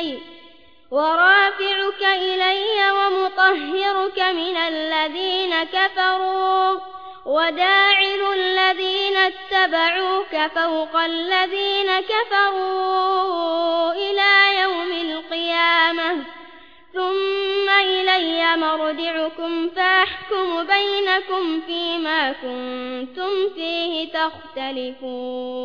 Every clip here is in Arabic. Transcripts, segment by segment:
إلي ورافعك إلي ومطهرك من الذين كفروا وداعر الذين اتبعوك فوق الذين كفروا إلى يوم القيامة. ثم إلي مرجعكم فأحكم بينكم فيما كنتم فيه تختلفون.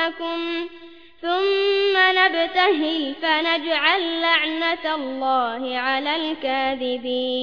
وأنفسكم ثم نبتهل فنجعل لعنة الله على الكاذبين.